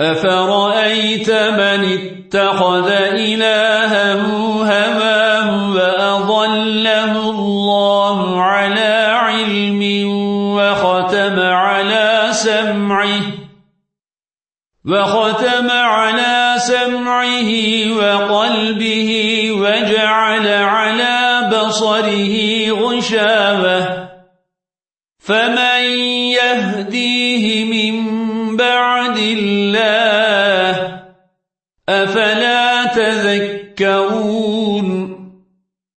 أفرأيت من اتخذ إلهه هواه وأضله الله على علم وختم على سمعه وختم على سمعه وقلبه وجعل على بصره غشاوة فمن يهديه من بعد الله أفلا تذكرون